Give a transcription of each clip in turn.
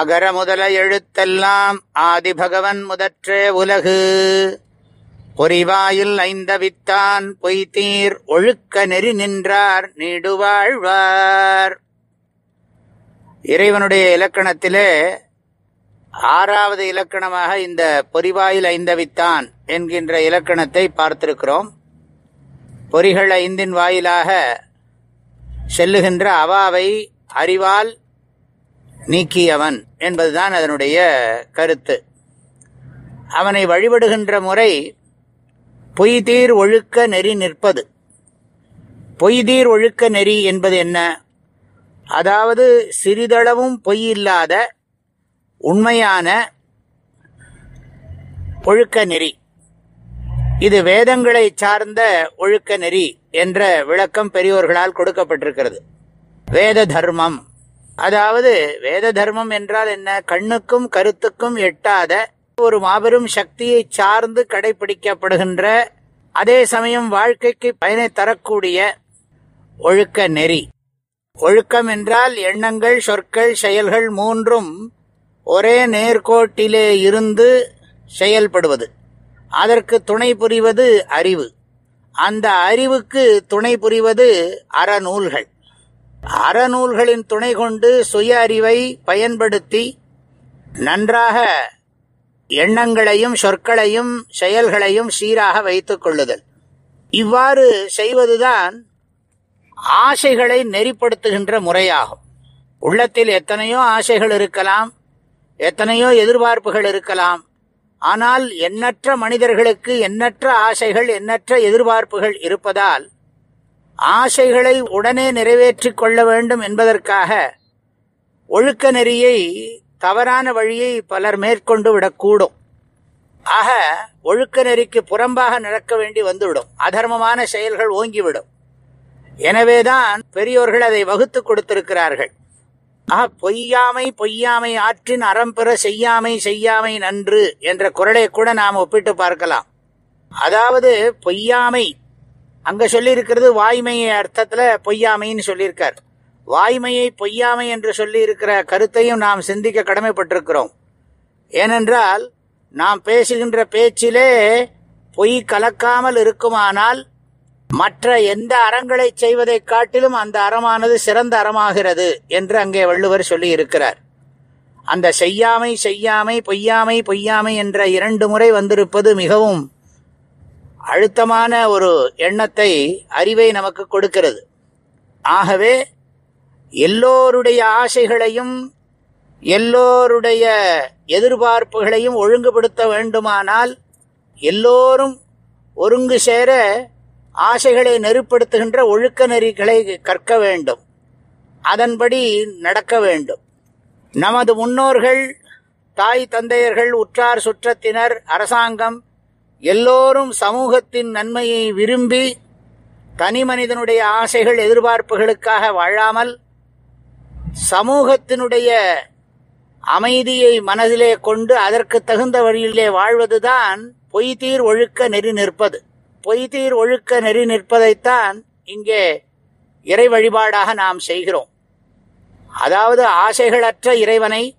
அகர முதல எழுத்தெல்லாம் ஆதிபகவன் முதற்றே உலகு. பொறிவாயில் ஐந்தவித்தான் பொய்தீர் ஒழுக்க நெறி நின்றார் நீடுவாழ்வார். இறைவனுடைய இலக்கணத்திலே ஆறாவது இலக்கணமாக இந்த பொறிவாயில் ஐந்தவித்தான் என்கின்ற இலக்கணத்தை பார்த்திருக்கிறோம். பொறிகள் ஐந்தின் வாயிலாக செல்லுகின்ற அவாவை அறிவால் நீக்கியவன் என்பதுதான் அதனுடைய கருத்து. அவனை வழிபடுகின்ற முறை பொய்தீர் ஒழுக்க நெறி நிற்பது. பொய்தீர் ஒழுக்க நெறி என்பது என்ன? அதாவது சிறிதளவும் பொய் இல்லாத உண்மையான ஒழுக்க நெறி. இது வேதங்களை சார்ந்த ஒழுக்க நெறி என்ற விளக்கம் பெரியோர்களால் கொடுக்கப்பட்டிருக்கிறது. வேத தர்மம். அதாவது வேத தர்மம் என்றால் என்ன? கண்ணுக்கும் கருத்துக்கும் எட்டாத ஒரு மாபெரும் சக்தியை சார்ந்து கடைபிடிக்கப்படுகின்ற அதே சமயம் வாழ்க்கைக்கு பயனை தரக்கூடிய ஒழுக்க நெறி. ஒழுக்கம் என்றால் எண்ணங்கள் சொற்கள் செயல்கள் மூன்றும் ஒரே நேர்கோட்டிலே இருந்து செயல்படுவது. அதற்கு துணை புரிவது அறிவு. அந்த அறிவுக்கு துணை புரிவது அறநூல்கள். அறநூல்களின் துணை கொண்டு சுய அறிவை பயன்படுத்தி நன்றாக எண்ணங்களையும் சொற்களையும் செயல்களையும் சீராக வைத்துக் கொள்ளுதல். இவ்வாறு செய்வதுதான் ஆசைகளை நெறிப்படுத்துகின்ற முறையாகும். உள்ளத்தில் எத்தனையோ ஆசைகள் இருக்கலாம் எத்தனையோ எதிர்பார்ப்புகள் இருக்கலாம். ஆனால் எண்ணற்ற மனிதர்களுக்கு எண்ணற்ற ஆசைகள் எண்ணற்ற எதிர்பார்ப்புகள் இருப்பதால் ஆசைகளை உடனே நிறைவேற்றிக் கொள்ள வேண்டும் என்பதற்காக ஒழுக்க நெறியை தவறான வழியை பலர் மேற்கொண்டு விடக்கூடும். ஆக ஒழுக்க நெறிக்கு புறம்பாக நடக்க வேண்டி வந்துவிடும். அதர்மமான செயல்கள் ஓங்கிவிடும். எனவேதான் பெரியோர்கள் அதை வகுத்து கொடுத்திருக்கிறார்கள். ஆக பொய்யாமை பொய்யாமை ஆற்றின் அறம்பெற செய்யாமை செய்யாமை நன்று என்ற குரலை கூட நாம் ஒப்பிட்டு பார்க்கலாம். அதாவது பொய்யாமை அங்க சொல்லியிருக்கிறது வாய்மையை அர்த்தத்துல பொய்யாமைன்னு சொல்லியிருக்கார். வாய்மையை பொய்யாமை என்று சொல்லி இருக்கிற கருத்தையும் நாம் சிந்திக்க கடமைப்பட்டிருக்கிறோம். ஏனென்றால் நாம் பேசுகின்ற பேச்சிலே பொய் கலக்காமல் இருக்குமானால் மற்ற எந்த அறங்களை செய்வதைக் காட்டிலும் அந்த அறமானது சிறந்த அறமாகிறது என்று அங்கே வள்ளுவர் சொல்லி இருக்கிறார் அந்த செய்யாமை செய்யாமை பொய்யாமை பொய்யாமை என்ற இரண்டு முறை வந்திருப்பது மிகவும் அழுத்தமான ஒரு எண்ணத்தை அறிவை நமக்கு கொடுக்கிறது. ஆகவே எல்லோருடைய ஆசைகளையும் எல்லோருடைய எதிர்பார்ப்புகளையும் ஒழுங்குபடுத்த வேண்டுமானால் எல்லோரும் ஒருங்கு சேர ஆசைகளை நெருப்படுத்துகின்ற ஒழுக்க நெறிகளை கற்க வேண்டும். அதன்படி நடக்க வேண்டும். நமது முன்னோர்கள் தாய் தந்தையர்கள் உற்றார் சுற்றத்தினர் அரசாங்கம் எல்லோரும் சமூகத்தின் நன்மையை விரும்பி தனி மனிதனுடைய ஆசைகள் எதிர்பார்ப்புகளுக்காக வாழாமல் சமூகத்தினுடைய அமைதியை மனதிலே கொண்டு அதற்கு தகுந்த வழியிலே வாழ்வதுதான் பொய்தீர் ஒழுக்க நெறி நிற்பது. பொய்தீர் ஒழுக்க நெறி நிற்பதைத்தான் இங்கே இறை வழிபாடாக நாம் செய்கிறோம். அதாவது ஆசைகளற்ற இறைவனை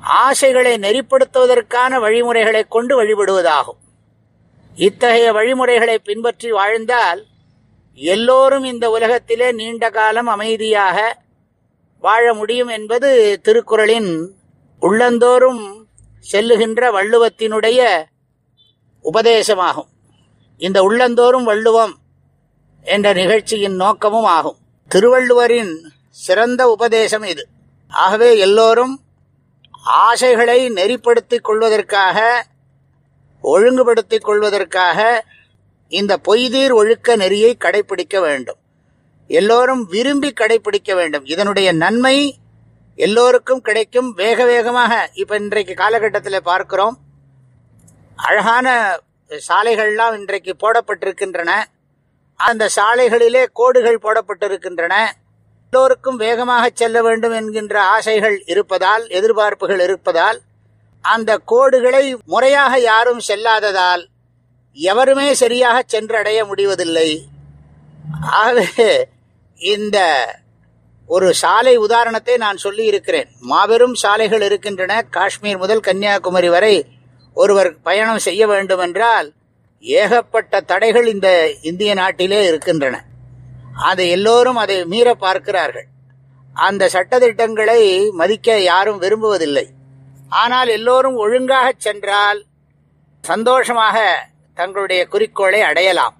ஆசைகளை நெறிப்படுத்துவதற்கான வழிமுறைகளை கொண்டு வழிபடுவதாகும். இத்தகைய வழிமுறைகளை பின்பற்றி வாழ்ந்தால் எல்லோரும் இந்த உலகத்திலே நீண்ட காலம் அமைதியாக வாழ முடியும் என்பது திருக்குறளின் உள்ளந்தோறும் செல்லுகின்ற வள்ளுவத்தினுடைய உபதேசமாகும். இந்த உள்ளந்தோறும் வள்ளுவம் என்ற நிகழ்ச்சியின் நோக்கமும் ஆகும். திருவள்ளுவரின் சிறந்த உபதேசம் இது. ஆகவே எல்லோரும் ஆசைகளை நெறிப்படுத்திக் கொள்வதற்காக ஒழுங்குபடுத்திக் கொள்வதற்காக இந்த பொய்தீர் ஒழுக்க நெறியை கடைபிடிக்க வேண்டும். எல்லோரும் விரும்பி கடைபிடிக்க வேண்டும். இதனுடைய நன்மை எல்லோருக்கும் கிடைக்கும். வேக வேகமாக இப்ப இன்றைக்கு காலகட்டத்தில் பார்க்கிறோம். அழகான சாலைகள்லாம் இன்றைக்கு போடப்பட்டிருக்கின்றன. அந்த சாலைகளிலே கோடுகள் போடப்பட்டிருக்கின்றன. எல்லோருக்கும் வேகமாக செல்ல வேண்டும் என்கின்ற ஆசைகள் இருப்பதால் எதிர்பார்ப்புகள் இருப்பதால் அந்த கோடுகளை முறையாக யாரும் செல்லாததால் எவருமே சரியாக சென்றடைய முடிவதில்லை. ஆகவே இந்த ஒரு சாலை உதாரணத்தை நான் சொல்லி இருக்கிறேன் மாபெரும் சாலைகள் இருக்கின்றன. காஷ்மீர் முதல் கன்னியாகுமரி வரை ஒருவர் பயணம் செய்ய வேண்டும் என்றால் ஏகப்பட்ட தடைகள் இந்த இந்திய நாட்டிலே இருக்கின்றன. அதை எல்லோரும் அதை மீற பார்க்கிறார்கள். அந்த சட்டதிட்டங்களை மதிக்க யாரும் விரும்புவதில்லை. ஆனால் எல்லோரும் ஒழுங்காக சென்றால் சந்தோஷமாக தங்களுடைய குறிக்கோளை அடையலாம்.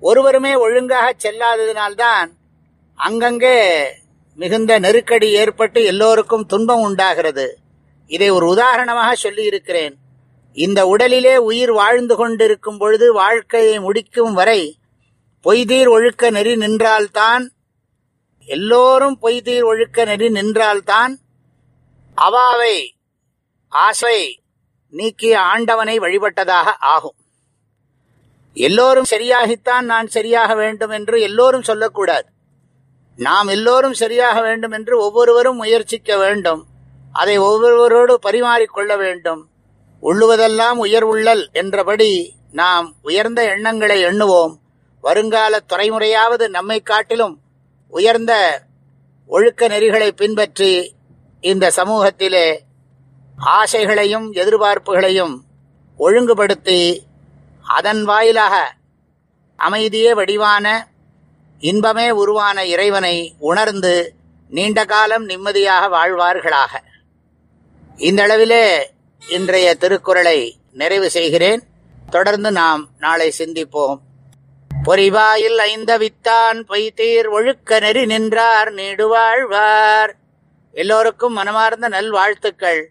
ஒருவருமே ஒழுங்காக செல்லாததினால்தான் அங்கங்கே மிகுந்த நெருக்கடி ஏற்பட்டு எல்லோருக்கும் துன்பம் உண்டாகிறது. இதை ஒரு உதாரணமாக சொல்லியிருக்கிறேன். இந்த உடலிலே உயிர் வாழ்ந்து கொண்டிருக்கும் பொழுது வாழ்க்கையை முடிக்கும் வரை பொய்தீர் ஒழுக்க நெறி நின்றால்தான் எல்லோரும் பொய்தீர் ஒழுக்க நெறி நின்றால்தான் அவாவை ஆசை நீக்கிய ஆண்டவனை வழிபட்டதாக ஆகும். எல்லோரும் சரியாகித்தான் நான் சரியாக வேண்டும் என்று எல்லோரும் சொல்லக்கூடாது. நாம் எல்லோரும் சரியாக வேண்டும் என்று ஒவ்வொருவரும் முயற்சிக்க வேண்டும். அதை ஒவ்வொருவரோடு பரிமாறிக்கொள்ள வேண்டும். உள்ளுவதெல்லாம் உயர்வுள்ளல் என்றபடி நாம் உயர்ந்த எண்ணங்களை எண்ணுவோம். வருங்கால துறைமுறையாவது நம்மை காட்டிலும் உயர்ந்த ஒழுக்க நெறிகளை பின்பற்றி இந்த சமூகத்திலே ஆசைகளையும் எதிர்பார்ப்புகளையும் ஒழுங்குபடுத்தி அதன் வாயிலாக அமைதியே வடிவான இன்பமே உருவான இறைவனை உணர்ந்து நீண்ட காலம் நிம்மதியாக வாழ்வார்களாக. இந்தளவிலே இன்றைய திருக்குறளை நிறைவு செய்கிறேன். தொடர்ந்து நாம் நாளை சிந்திப்போம். பொறிவாயில் ஐந்தவித்தான் பொய்தீர் ஒழுக்க நெறி நின்றார் நீடுவாழ்வார் எல்லோருக்கும் மனமார்ந்த நல்வாழ்த்துக்கள்.